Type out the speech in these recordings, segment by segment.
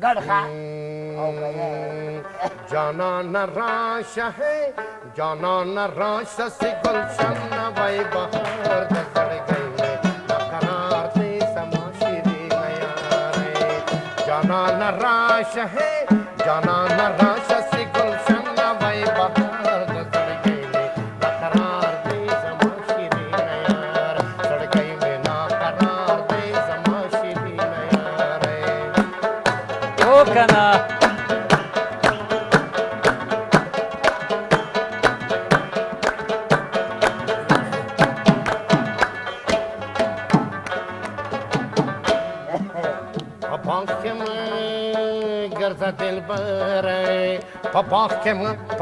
गड़खा जाना न राश है जाना न राश से गुलशन बहार दसड़ गई में से समाशिरी नया रे। जाना न राश है जाना न राश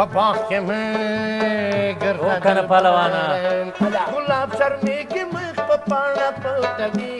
papaskem गर्दा वो कन पहलवाना। गुलाब शर्मी की मुख पपाना पटगीना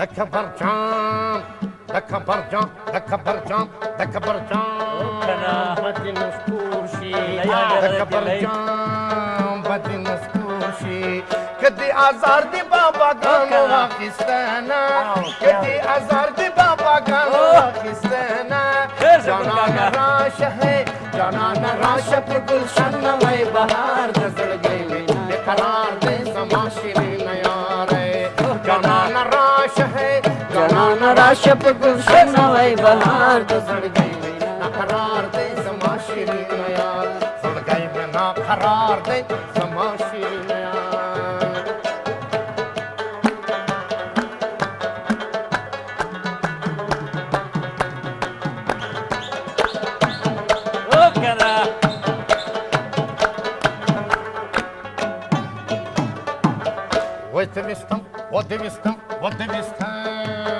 Syukur kakak, nyamas ke gora. Oh, kana. दख परचान दख परचान दख परचान दख परचान कना। बदी मुस्कुशी लया दख लया परचान बदी मुस्कुशी कदी आजार दी बाबा गानो कना। किस्ताना आओ, कदी na rasha pagun shana vai bahar to sadgai na kharar de samashir naya sadgai na kharar de samashir naya Вот и местом, вот и местом, вот и местом.